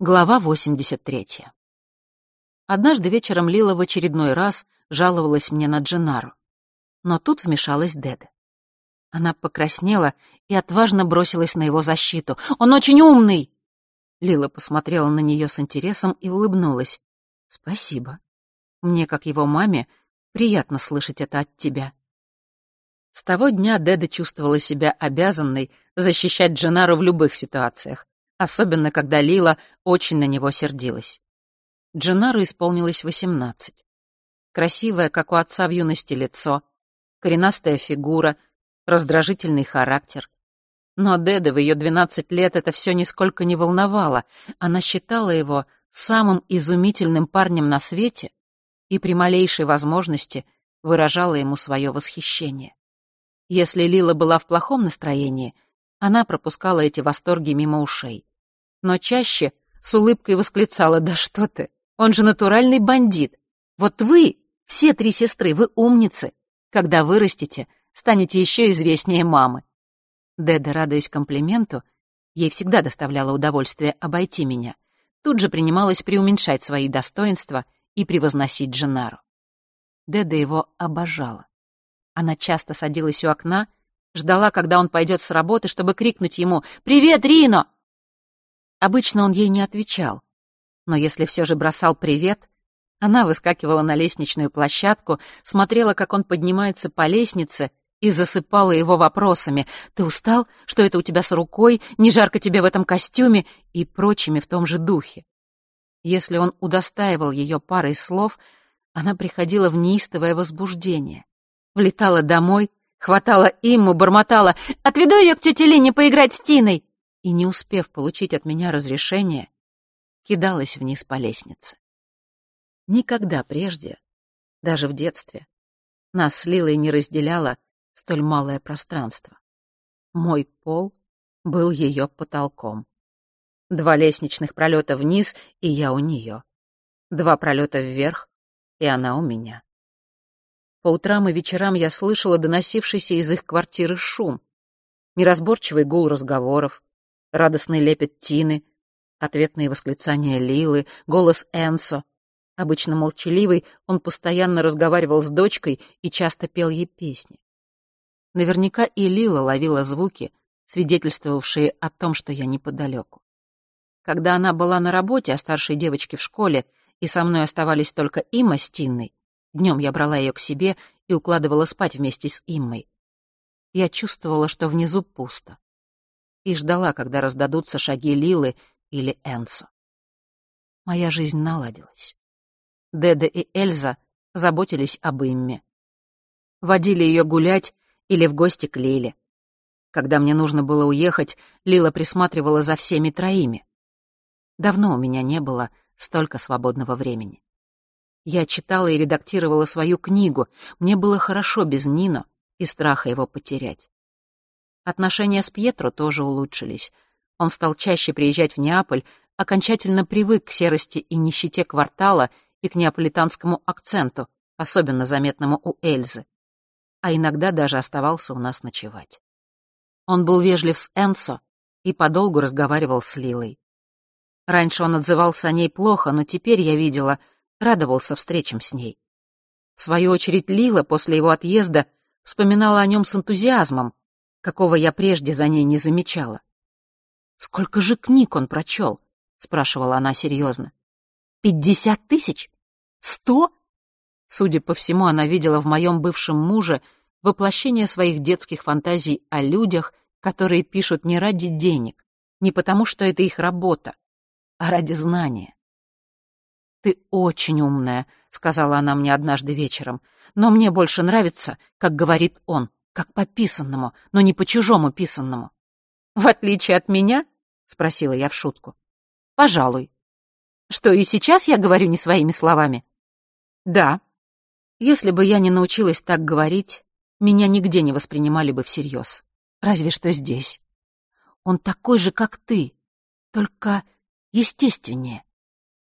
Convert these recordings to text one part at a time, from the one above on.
Глава 83. Однажды вечером Лила в очередной раз жаловалась мне на Дженару. Но тут вмешалась Деда. Она покраснела и отважно бросилась на его защиту. «Он очень умный!» Лила посмотрела на нее с интересом и улыбнулась. «Спасибо. Мне, как его маме, приятно слышать это от тебя». С того дня Деда чувствовала себя обязанной защищать Дженару в любых ситуациях, особенно когда Лила очень на него сердилась. Дженару исполнилось восемнадцать. Красивое, как у отца в юности, лицо, коренастая фигура, раздражительный характер. Но Деда в ее двенадцать лет это все нисколько не волновало. Она считала его самым изумительным парнем на свете и при малейшей возможности выражала ему свое восхищение. Если Лила была в плохом настроении, она пропускала эти восторги мимо ушей но чаще с улыбкой восклицала «Да что ты, он же натуральный бандит! Вот вы, все три сестры, вы умницы! Когда вырастете, станете еще известнее мамы!» Деда, радуясь комплименту, ей всегда доставляло удовольствие обойти меня, тут же принималась преуменьшать свои достоинства и превозносить Дженару. Деда его обожала. Она часто садилась у окна, ждала, когда он пойдет с работы, чтобы крикнуть ему «Привет, Рино!» Обычно он ей не отвечал. Но если все же бросал привет, она выскакивала на лестничную площадку, смотрела, как он поднимается по лестнице, и засыпала его вопросами. «Ты устал? Что это у тебя с рукой? Не жарко тебе в этом костюме?» и прочими в том же духе. Если он удостаивал ее парой слов, она приходила в неистовое возбуждение. Влетала домой, хватала Имму, бормотала «Отведу ее к тете Лине поиграть с Тиной!» И, не успев получить от меня разрешение, кидалась вниз по лестнице. Никогда прежде, даже в детстве, нас с Лилой не разделяло столь малое пространство. Мой пол был ее потолком. Два лестничных пролета вниз, и я у нее. Два пролета вверх, и она у меня. По утрам и вечерам я слышала доносившийся из их квартиры шум, неразборчивый гул разговоров, радостный лепет Тины, ответные восклицания Лилы, голос Энсо. Обычно молчаливый, он постоянно разговаривал с дочкой и часто пел ей песни. Наверняка и Лила ловила звуки, свидетельствовавшие о том, что я неподалеку. Когда она была на работе, а старшей девочке в школе, и со мной оставались только Имма с Тинной, днем я брала ее к себе и укладывала спать вместе с Иммой. Я чувствовала, что внизу пусто и ждала, когда раздадутся шаги Лилы или Энсо. Моя жизнь наладилась. Деда и Эльза заботились об Имме. Водили ее гулять или в гости к Лиле. Когда мне нужно было уехать, Лила присматривала за всеми троими. Давно у меня не было столько свободного времени. Я читала и редактировала свою книгу, мне было хорошо без Нино и страха его потерять. Отношения с Пьетро тоже улучшились. Он стал чаще приезжать в Неаполь, окончательно привык к серости и нищете квартала и к неаполитанскому акценту, особенно заметному у Эльзы. А иногда даже оставался у нас ночевать. Он был вежлив с Энсо и подолгу разговаривал с Лилой. Раньше он отзывался о ней плохо, но теперь, я видела, радовался встречам с ней. В свою очередь Лила после его отъезда вспоминала о нем с энтузиазмом, какого я прежде за ней не замечала. «Сколько же книг он прочел?» — спрашивала она серьезно. «Пятьдесят тысяч? Сто?» Судя по всему, она видела в моем бывшем муже воплощение своих детских фантазий о людях, которые пишут не ради денег, не потому что это их работа, а ради знания. «Ты очень умная», — сказала она мне однажды вечером, «но мне больше нравится, как говорит он, как по писанному, но не по чужому писанному. В отличие от меня? Спросила я в шутку. Пожалуй. Что, и сейчас я говорю не своими словами? Да. Если бы я не научилась так говорить, меня нигде не воспринимали бы всерьез. Разве что здесь. Он такой же, как ты, только естественнее.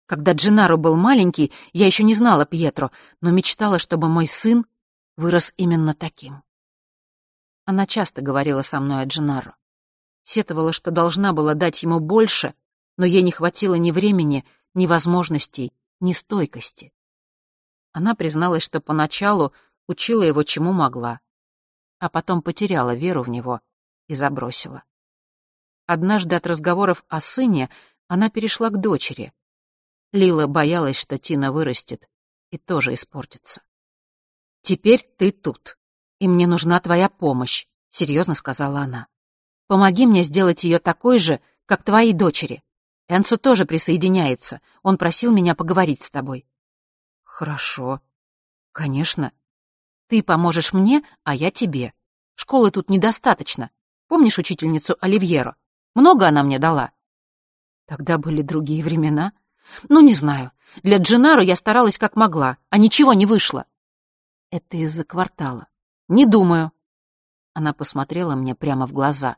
Когда Дженаро был маленький, я еще не знала Пьетро, но мечтала, чтобы мой сын вырос именно таким. Она часто говорила со мной о Дженаро. Сетовала, что должна была дать ему больше, но ей не хватило ни времени, ни возможностей, ни стойкости. Она призналась, что поначалу учила его чему могла, а потом потеряла веру в него и забросила. Однажды от разговоров о сыне она перешла к дочери. Лила боялась, что Тина вырастет и тоже испортится. «Теперь ты тут, и мне нужна твоя помощь», — серьезно сказала она. «Помоги мне сделать ее такой же, как твоей дочери. Энсо тоже присоединяется. Он просил меня поговорить с тобой». «Хорошо. Конечно. Ты поможешь мне, а я тебе. Школы тут недостаточно. Помнишь учительницу Оливьеро? Много она мне дала?» Тогда были другие времена. Ну, не знаю. Для Дженаро я старалась как могла, а ничего не вышло. Это из-за квартала. Не думаю. Она посмотрела мне прямо в глаза.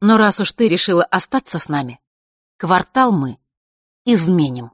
Но раз уж ты решила остаться с нами, квартал мы изменим.